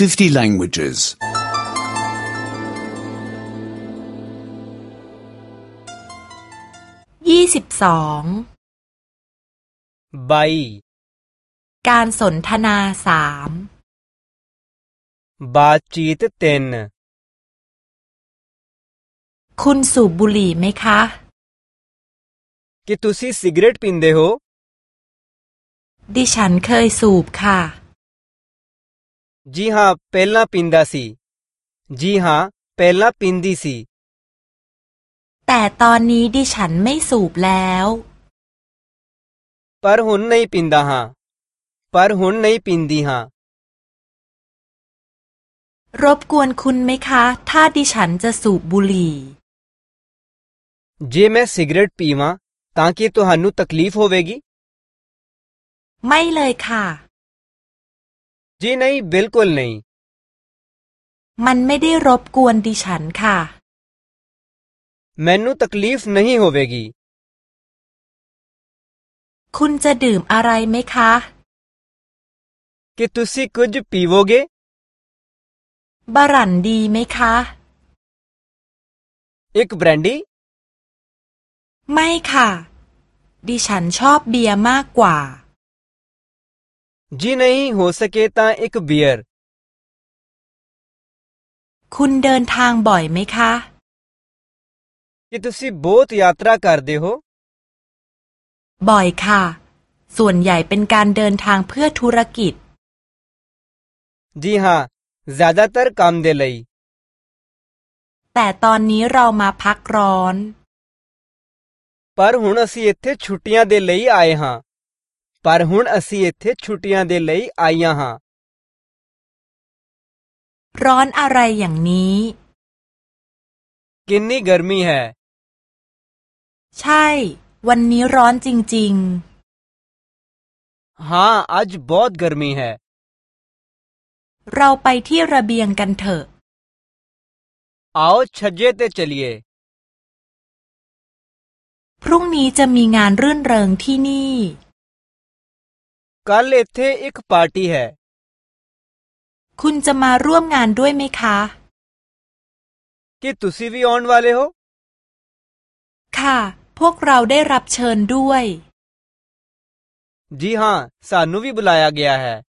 50 languages. 22ใบการสนทนาสามบาจีตเตนคุณสูบบุหรี่ไหมคะ कि ตุ स ี स ิก र รต प ินเดโฮดิฉันเคยสูบค่ะ जी हाँ पहला पींदा सी जी हाँ पहला पींदी सी แต่ตอนนี้ดิฉันไม่สูบแล้ว पर हुन नहीं पींदा हाँ पर हुन नहीं पींदी हाँ รบกวนคุณไหมคะ जे मैं सिगरेट पीवा ताकि तुहानू तकलीफ होवेगी ไม่เลยค่ะจี नहीं बिल्कुल न มันไม่ได้รบกวนดิฉันค่ะมูैักลีฟไม่ ह ींโฮเวกีคุณจะดื่มอะไรไหมคะคิด त ุสิ क ุจ प ีโวเกบารันดีไหมคะอีกแบรนดีไม่ค่ะ ดิฉันชอบเบียร์มากกว่า ਜੀ ਨਹੀਂ ਹੋ ਸਕੇ ਤਾਂ ਇੱਕ ਬੀਅਰ คุณเดินทาง บ่อยไหมคะ ਕ ่ ਤੁਸੀਂ ਬਹੁਤ ਯਾਤਰਾ ਕਰਦੇ ਹੋ บ่อย ค่ะ ส่วน ใหญ่ เป็น การเดินทาง เพื่อธุรกิจ ਜੀ ਹਾਂ ਜ਼ਿਆਦਾਤਰ ਕੰਮ ਦੇ ਲਈ แต่ ตอนนี้ เรามา พัก ร้อน ਪਰ ਹੁਣ ਅਸੀਂ ਇੱਥੇ ਛੁੱਟੀਆਂ ਦੇ ਲਈ ਆਏ ਹਾਂ ਪਰ ਹੁਣ ਅਸੀਂ ਇੱਥੇ ਛੁੱਟੀਆਂ ਦੇ ਲਈ ਆਈਆਂ ਹਾਂ ร้อนอะไรอย่างนี้ ਕ นี ਨ ੀ ਗਰਮੀ ਹੈ ใช่วันนี้ร้อนจริงๆฮਂ ਅੱਜ ਬਹੁਤ ਗਰਮੀ ਹੈ ๆเราไปที่ระเบียงกันเถอะชัดเจนเੇ ਚ ਲ ੀยพรุ่งนี้จะมีงานรื่นเริงที่นี่ ਕੱਲ ਇੱਥੇ ਇੱਕ ਪਾਰਟੀ ਹੈ คุณจะมาร่วมงานด้วยไหมคะ ਕੀ ਤੁਸੀਂ ਵੀ ਆਉਣ ਵਾਲੇ ਹੋ ค่ะพวกเราได้รับเชิญด้วย ਜੀ ਹਾਂ ਸਾਨੂੰ ਵੀ ਬੁਲਾਇਆ ਗਿਆ ਹੈ